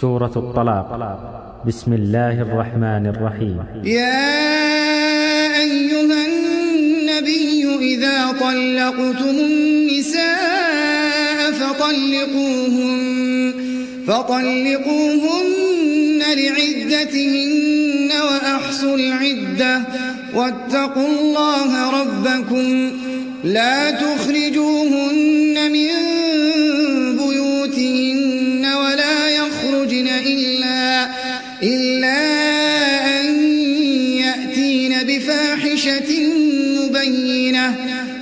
سورة الطلاق. بسم الله الرحمن الرحيم. يا أيها النبي إذا طلقتم النساء فطلقوهن فطلقوهن لعدتهن وأحصوا العدة. واتقوا الله ربكم. لا تخرجوهن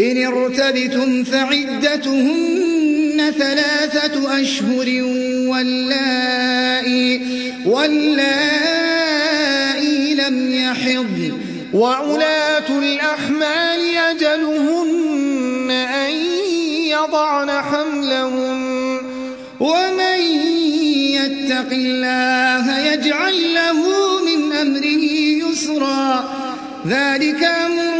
إن ارتبتم فعدتهن ثلاثة أشهر واللائي, واللائي لم يحض وعلاة الأحمال أجلهن أن يضعن حملهن ومن يتق الله يجعل له من أمره يسرا ذلك أمر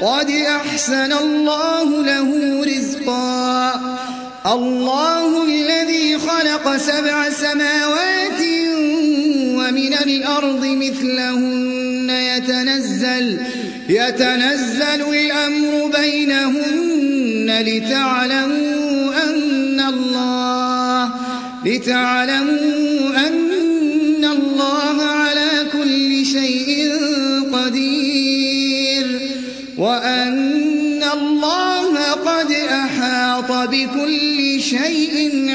قد أحسن الله له رزقا. الله الذي خلق سبع سماوات ومن الأرض مثلهن يتنزل يتنزل الأمر بينهن لتعلموا أن الله لتعلموا كل شيء